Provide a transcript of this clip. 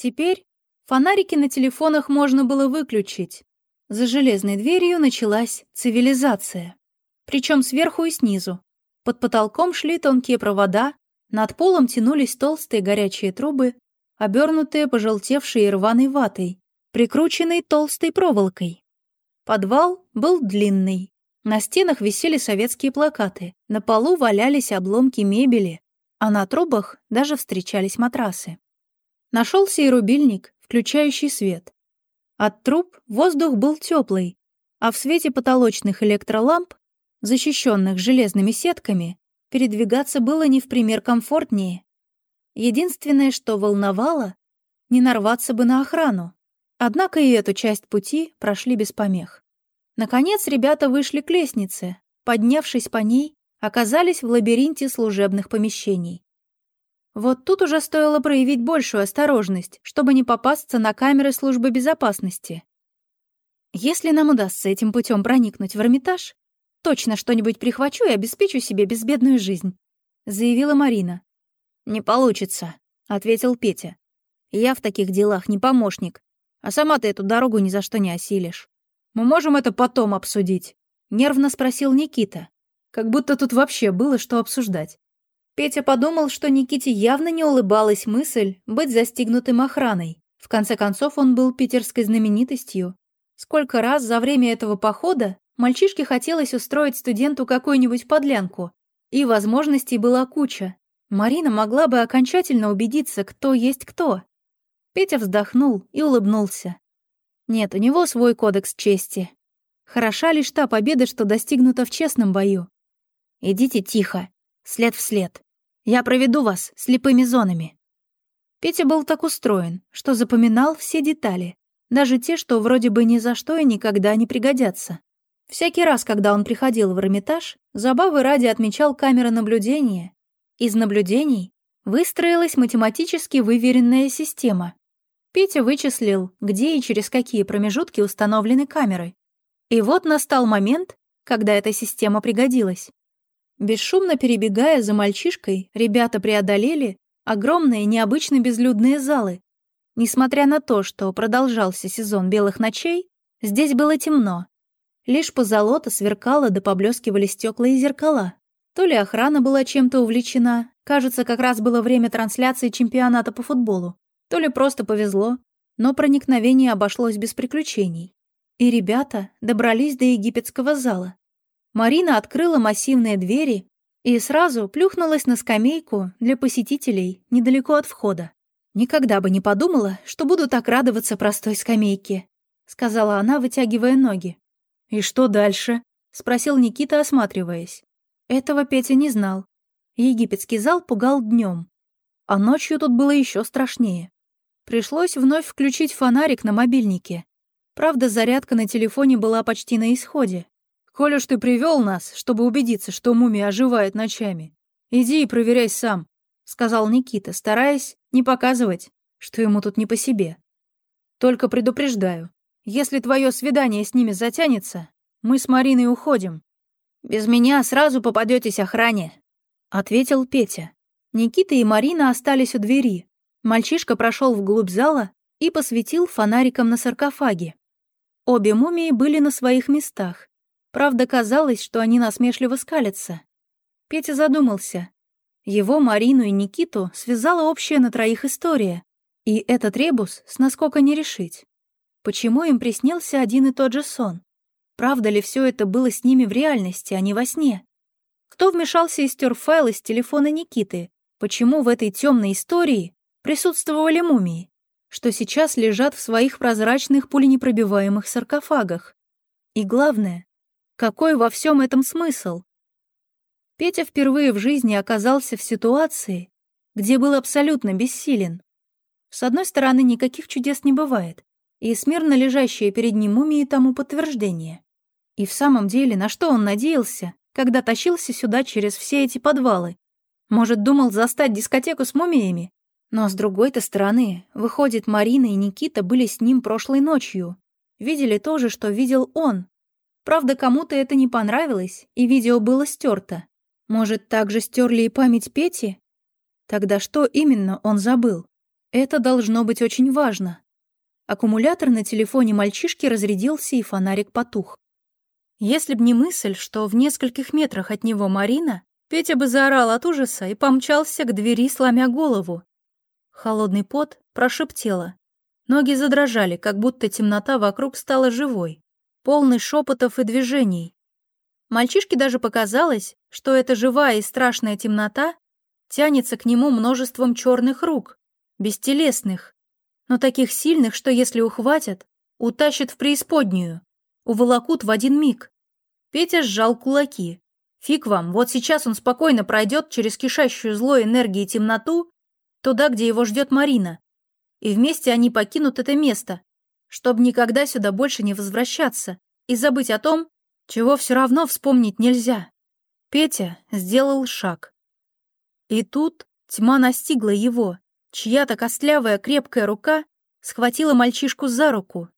Теперь фонарики на телефонах можно было выключить. За железной дверью началась цивилизация. Причем сверху и снизу. Под потолком шли тонкие провода, над полом тянулись толстые горячие трубы, обернутые пожелтевшей и рваной ватой, прикрученной толстой проволокой. Подвал был длинный. На стенах висели советские плакаты, на полу валялись обломки мебели, а на трубах даже встречались матрасы. Нашелся и рубильник, включающий свет. От труб воздух был теплый, а в свете потолочных электроламп, защищенных железными сетками, передвигаться было не в пример комфортнее. Единственное, что волновало, не нарваться бы на охрану. Однако и эту часть пути прошли без помех. Наконец ребята вышли к лестнице, поднявшись по ней, оказались в лабиринте служебных помещений. Вот тут уже стоило проявить большую осторожность, чтобы не попасться на камеры службы безопасности. Если нам удастся этим путем проникнуть в Эрмитаж, точно что-нибудь прихвачу и обеспечу себе безбедную жизнь», — заявила Марина. «Не получится», — ответил Петя. «Я в таких делах не помощник, а сама ты эту дорогу ни за что не осилишь. Мы можем это потом обсудить», — нервно спросил Никита. Как будто тут вообще было что обсуждать. Петя подумал, что Никите явно не улыбалась мысль быть застигнутым охраной. В конце концов, он был питерской знаменитостью. Сколько раз за время этого похода мальчишке хотелось устроить студенту какую-нибудь подлянку, и возможностей была куча. Марина могла бы окончательно убедиться, кто есть кто. Петя вздохнул и улыбнулся. Нет, у него свой кодекс чести. Хороша лишь та победа, что достигнута в честном бою. Идите тихо, след в след. Я проведу вас слепыми зонами». Петя был так устроен, что запоминал все детали, даже те, что вроде бы ни за что и никогда не пригодятся. Всякий раз, когда он приходил в Эрмитаж, забавы ради отмечал камеры наблюдения. Из наблюдений выстроилась математически выверенная система. Петя вычислил, где и через какие промежутки установлены камеры. И вот настал момент, когда эта система пригодилась. Бесшумно перебегая за мальчишкой, ребята преодолели огромные необычно безлюдные залы. Несмотря на то, что продолжался сезон белых ночей, здесь было темно. Лишь позолота сверкала да поблескивали стекла и зеркала. То ли охрана была чем-то увлечена, кажется, как раз было время трансляции чемпионата по футболу, то ли просто повезло, но проникновение обошлось без приключений. И ребята добрались до египетского зала. Марина открыла массивные двери и сразу плюхнулась на скамейку для посетителей недалеко от входа. «Никогда бы не подумала, что буду так радоваться простой скамейке», — сказала она, вытягивая ноги. «И что дальше?» — спросил Никита, осматриваясь. Этого Петя не знал. Египетский зал пугал днем, а ночью тут было еще страшнее. Пришлось вновь включить фонарик на мобильнике. Правда, зарядка на телефоне была почти на исходе. Коль уж ты привел нас, чтобы убедиться, что мумия оживает ночами, иди и проверяй сам», — сказал Никита, стараясь не показывать, что ему тут не по себе. «Только предупреждаю, если твое свидание с ними затянется, мы с Мариной уходим. Без меня сразу попадетесь охране», — ответил Петя. Никита и Марина остались у двери. Мальчишка прошел вглубь зала и посветил фонариком на саркофаге. Обе мумии были на своих местах. Правда, казалось, что они насмешливо скалятся. Петя задумался. Его, Марину и Никиту связала общая на троих история. И этот ребус с насколько не решить. Почему им приснился один и тот же сон? Правда ли все это было с ними в реальности, а не во сне? Кто вмешался и стер файл из телефона Никиты? Почему в этой темной истории присутствовали мумии, что сейчас лежат в своих прозрачных пуленепробиваемых саркофагах? И главное, какой во всем этом смысл? Петя впервые в жизни оказался в ситуации, где был абсолютно бессилен. С одной стороны, никаких чудес не бывает, и смирно лежащие перед ним мумии тому подтверждение. И в самом деле, на что он надеялся, когда тащился сюда через все эти подвалы? Может, думал застать дискотеку с мумиями? Но с другой-то стороны, выходит, Марина и Никита были с ним прошлой ночью. Видели то же, что видел он, Правда, кому-то это не понравилось, и видео было стерто. Может, также стерли и память Пети? Тогда что именно он забыл? Это должно быть очень важно. Аккумулятор на телефоне мальчишки разрядился, и фонарик потух. Если б не мысль, что в нескольких метрах от него Марина, Петя бы заорал от ужаса и помчался к двери, сломя голову. Холодный пот прошиб. Ноги задрожали, как будто темнота вокруг стала живой, полной шепотов и движений. Мальчишке даже показалось, что эта живая и страшная темнота тянется к нему множеством черных рук, бестелесных, но таких сильных, что если ухватят, утащат в преисподнюю, уволокут в один миг. Петя сжал кулаки. Фиг вам, вот сейчас он спокойно пройдет через кишащую злой энергией темноту туда, где его ждет Марина, и вместе они покинут это место, чтобы никогда сюда больше не возвращаться и забыть о том, чего все равно вспомнить нельзя. Петя сделал шаг. И тут тьма настигла его, чья-то костлявая крепкая рука схватила мальчишку за руку